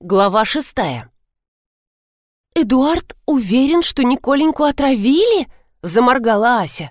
Глава шестая. «Эдуард уверен, что Николеньку отравили?» — заморгала Ася.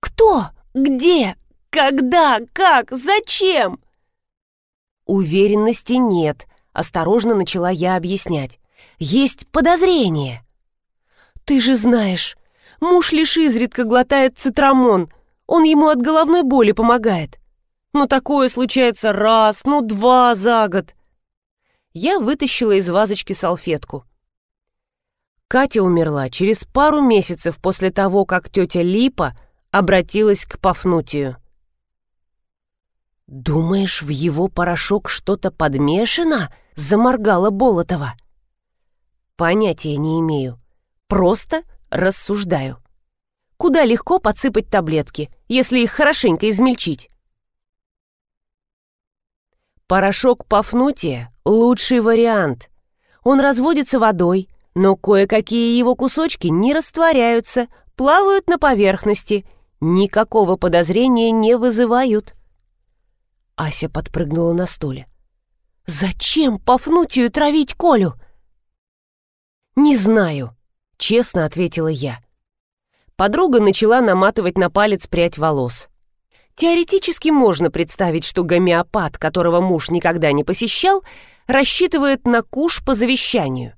«Кто? Где? Когда? Как? Зачем?» «Уверенности нет», — осторожно начала я объяснять. «Есть подозрение». «Ты же знаешь, муж лишь изредка глотает цитрамон, он ему от головной боли помогает. Ну такое случается раз, ну два за год» я вытащила из вазочки салфетку. Катя умерла через пару месяцев после того, как тетя Липа обратилась к Пафнутию. «Думаешь, в его порошок что-то подмешано?» — заморгала Болотова. «Понятия не имею. Просто рассуждаю. Куда легко подсыпать таблетки, если их хорошенько измельчить?» Порошок Пафнутия — лучший вариант. Он разводится водой, но кое-какие его кусочки не растворяются, плавают на поверхности, никакого подозрения не вызывают. Ася подпрыгнула на стуле. «Зачем Пафнутию травить Колю?» «Не знаю», — честно ответила я. Подруга начала наматывать на палец прядь волос. Теоретически можно представить, что гомеопат, которого муж никогда не посещал, рассчитывает на куш по завещанию.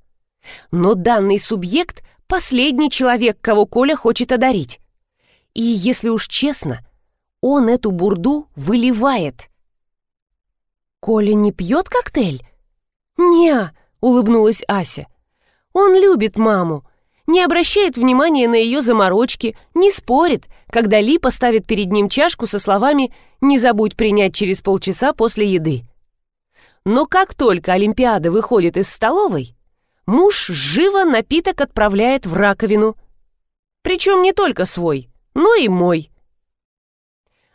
Но данный субъект – последний человек, кого Коля хочет одарить. И, если уж честно, он эту бурду выливает. «Коля не пьет коктейль?» «Не», — улыбнулась Ася. «Он любит маму, не обращает внимания на ее заморочки, не спорит, когда Ли поставит перед ним чашку со словами «Не забудь принять через полчаса после еды». Но как только Олимпиада выходит из столовой, муж живо напиток отправляет в раковину. Причем не только свой, но и мой.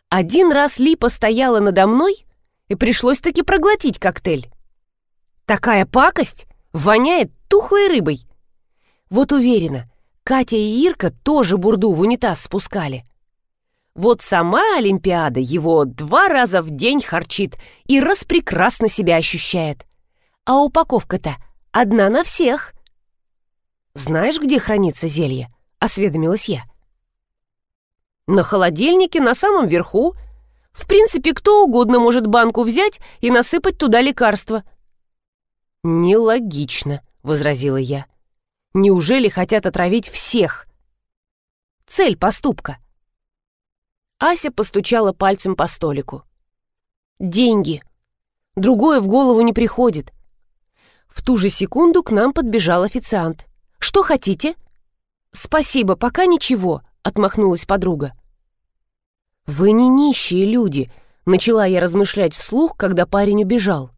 Один раз Ли постояла надо мной, и пришлось таки проглотить коктейль. Такая пакость воняет тухлой рыбой. Вот уверена, Катя и Ирка тоже бурду в унитаз спускали. Вот сама Олимпиада его два раза в день харчит и распрекрасно себя ощущает. А упаковка-то одна на всех. «Знаешь, где хранится зелье?» — осведомилась я. «На холодильнике на самом верху. В принципе, кто угодно может банку взять и насыпать туда лекарство». «Нелогично», — возразила я. Неужели хотят отравить всех? Цель поступка. Ася постучала пальцем по столику. Деньги. Другое в голову не приходит. В ту же секунду к нам подбежал официант. «Что хотите?» «Спасибо, пока ничего», — отмахнулась подруга. «Вы не нищие люди», — начала я размышлять вслух, когда парень убежал.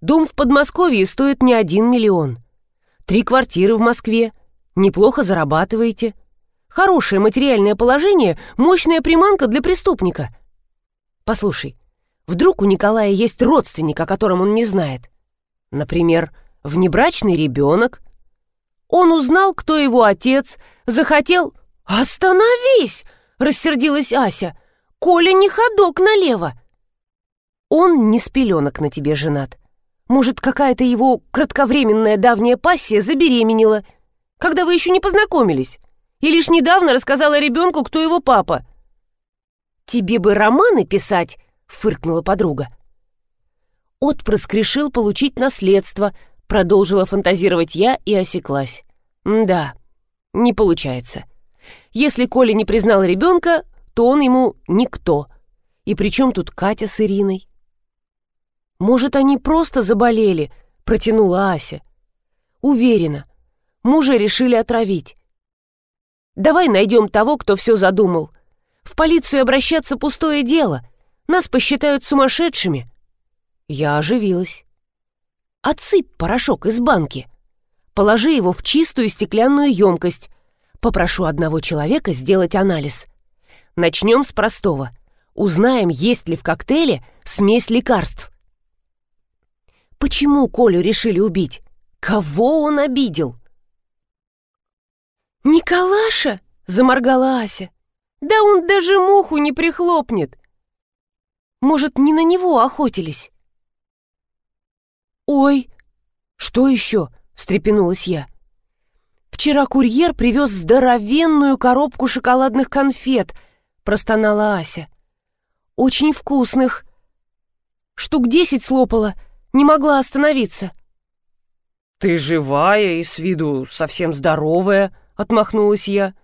«Дом в Подмосковье стоит не один миллион. Три квартиры в Москве. Неплохо зарабатываете. Хорошее материальное положение, мощная приманка для преступника. Послушай, вдруг у Николая есть родственник, о котором он не знает? Например, внебрачный ребенок? Он узнал, кто его отец, захотел... «Остановись!» — рассердилась Ася. «Коля не ходок налево!» «Он не с пеленок на тебе женат. Может, какая-то его кратковременная давняя пассия забеременела, когда вы еще не познакомились, и лишь недавно рассказала ребенку, кто его папа. «Тебе бы романы писать», — фыркнула подруга. Отпрыск решил получить наследство, продолжила фантазировать я и осеклась. Да, не получается. Если Коля не признал ребенка, то он ему никто. И при чем тут Катя с Ириной? «Может, они просто заболели?» — протянула Ася. «Уверена. Мужа решили отравить. Давай найдем того, кто все задумал. В полицию обращаться пустое дело. Нас посчитают сумасшедшими». Я оживилась. «Отсыпь порошок из банки. Положи его в чистую стеклянную емкость. Попрошу одного человека сделать анализ. Начнем с простого. Узнаем, есть ли в коктейле смесь лекарств. Почему Колю решили убить? Кого он обидел? «Николаша!» — заморгала Ася. «Да он даже муху не прихлопнет!» «Может, не на него охотились?» «Ой!» «Что еще?» — встрепенулась я. «Вчера курьер привез здоровенную коробку шоколадных конфет», — простонала Ася. «Очень вкусных. Штук десять слопала, не могла остановиться». «Ты живая и с виду совсем здоровая», — отмахнулась я.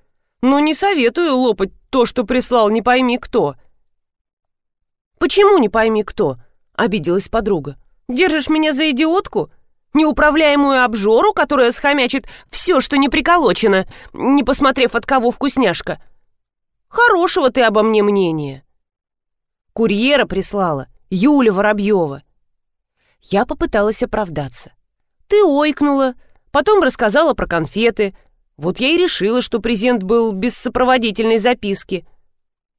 «Но не советую лопать то, что прислал не пойми кто». «Почему не пойми кто?» — обиделась подруга. «Держишь меня за идиотку? Неуправляемую обжору, которая схомячит все, что не приколочено, не посмотрев от кого вкусняшка? Хорошего ты обо мне мнения». Курьера прислала Юля Воробьева. Я попыталась оправдаться. Ты ойкнула, потом рассказала про конфеты. Вот я и решила, что презент был без сопроводительной записки.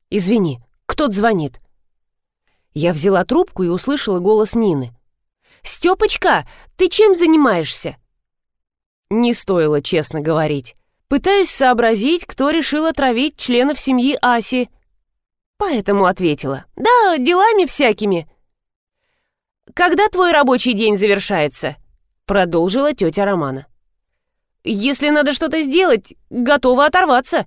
Извини, кто-то звонит. Я взяла трубку и услышала голос Нины. «Степочка, ты чем занимаешься?» Не стоило честно говорить. Пытаюсь сообразить, кто решил отравить членов семьи Аси. Поэтому ответила. «Да, делами всякими». «Когда твой рабочий день завершается?» Продолжила тетя Романа. «Если надо что-то сделать, готова оторваться»,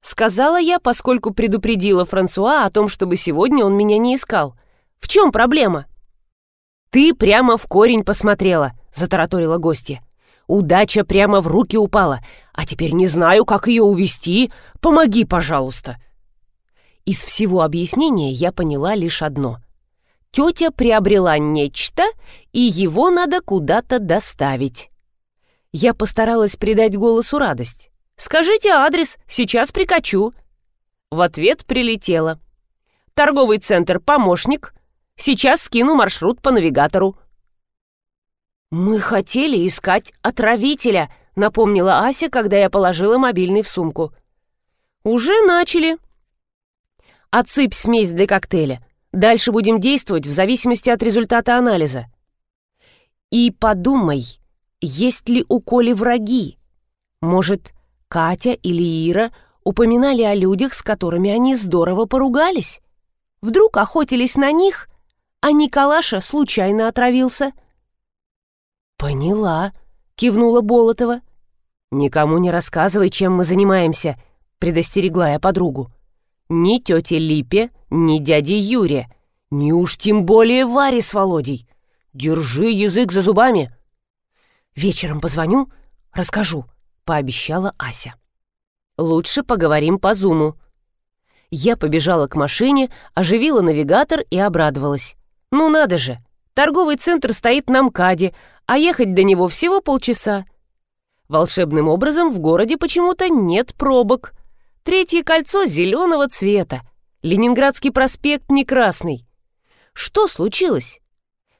сказала я, поскольку предупредила Франсуа о том, чтобы сегодня он меня не искал. В чем проблема?» «Ты прямо в корень посмотрела», — затараторила гостья. «Удача прямо в руки упала, а теперь не знаю, как ее увести. Помоги, пожалуйста». Из всего объяснения я поняла лишь одно. Тетя приобрела нечто, и его надо куда-то доставить. Я постаралась придать голосу радость. «Скажите адрес, сейчас прикачу». В ответ прилетело. «Торговый центр «Помощник», Сейчас скину маршрут по навигатору». «Мы хотели искать отравителя», — напомнила Ася, когда я положила мобильный в сумку. «Уже начали». «Отсыпь смесь для коктейля. Дальше будем действовать в зависимости от результата анализа». «И подумай, есть ли у Коли враги? Может, Катя или Ира упоминали о людях, с которыми они здорово поругались? Вдруг охотились на них а Николаша случайно отравился». «Поняла», — кивнула Болотова. «Никому не рассказывай, чем мы занимаемся», — предостерегла я подругу. «Ни тете Липе, ни дяде Юре, ни уж тем более Варе с Володей. Держи язык за зубами». «Вечером позвоню, расскажу», — пообещала Ася. «Лучше поговорим по зуму». Я побежала к машине, оживила навигатор и обрадовалась. Ну надо же, торговый центр стоит на МКАДе, а ехать до него всего полчаса. Волшебным образом в городе почему-то нет пробок. Третье кольцо зеленого цвета. Ленинградский проспект не красный. Что случилось?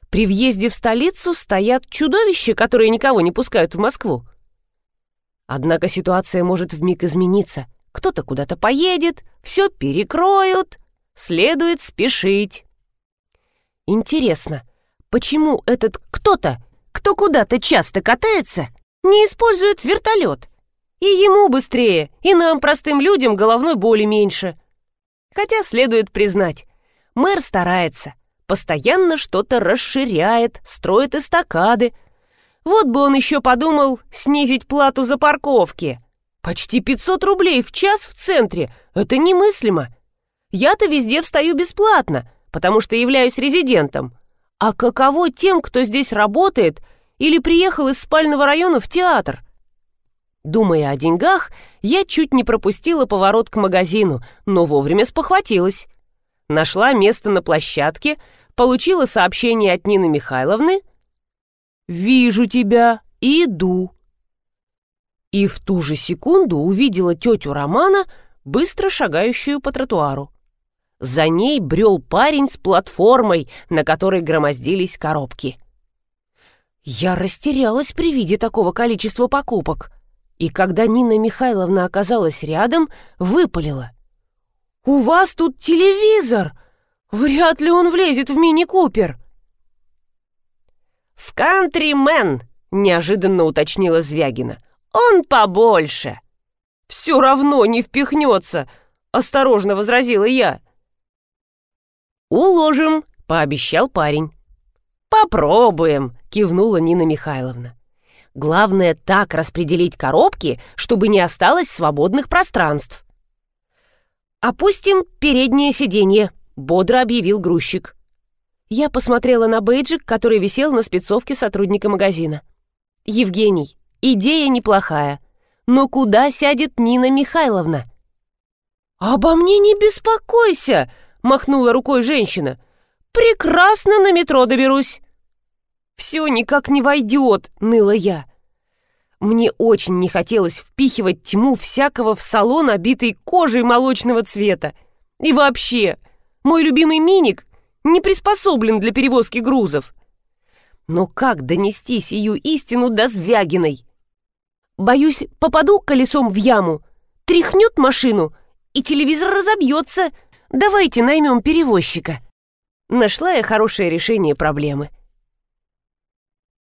При въезде в столицу стоят чудовища, которые никого не пускают в Москву. Однако ситуация может вмиг измениться. Кто-то куда-то поедет, все перекроют. Следует спешить. Интересно, почему этот кто-то, кто куда-то часто катается, не использует вертолет? И ему быстрее, и нам, простым людям, головной боли меньше. Хотя следует признать, мэр старается, постоянно что-то расширяет, строит эстакады. Вот бы он еще подумал снизить плату за парковки. Почти 500 рублей в час в центре. Это немыслимо. Я-то везде встаю бесплатно, потому что являюсь резидентом. А каково тем, кто здесь работает или приехал из спального района в театр? Думая о деньгах, я чуть не пропустила поворот к магазину, но вовремя спохватилась. Нашла место на площадке, получила сообщение от Нины Михайловны. «Вижу тебя, иду». И в ту же секунду увидела тетю Романа, быстро шагающую по тротуару. За ней брел парень с платформой, на которой громоздились коробки. Я растерялась при виде такого количества покупок, и когда Нина Михайловна оказалась рядом, выпалила. «У вас тут телевизор! Вряд ли он влезет в мини-купер!» «В кантри-мен!» — неожиданно уточнила Звягина. «Он побольше!» «Все равно не впихнется!» — осторожно возразила я. «Уложим», — пообещал парень. «Попробуем», — кивнула Нина Михайловна. «Главное так распределить коробки, чтобы не осталось свободных пространств». «Опустим переднее сиденье», — бодро объявил грузчик. Я посмотрела на бейджик, который висел на спецовке сотрудника магазина. «Евгений, идея неплохая, но куда сядет Нина Михайловна?» «Обо мне не беспокойся!» — махнула рукой женщина. «Прекрасно на метро доберусь!» «Все никак не войдет!» — ныла я. Мне очень не хотелось впихивать тьму всякого в салон, обитый кожей молочного цвета. И вообще, мой любимый миник не приспособлен для перевозки грузов. Но как донести сию истину до Звягиной? Боюсь, попаду колесом в яму, тряхнет машину, и телевизор разобьется. Давайте наймем перевозчика. Нашла я хорошее решение проблемы —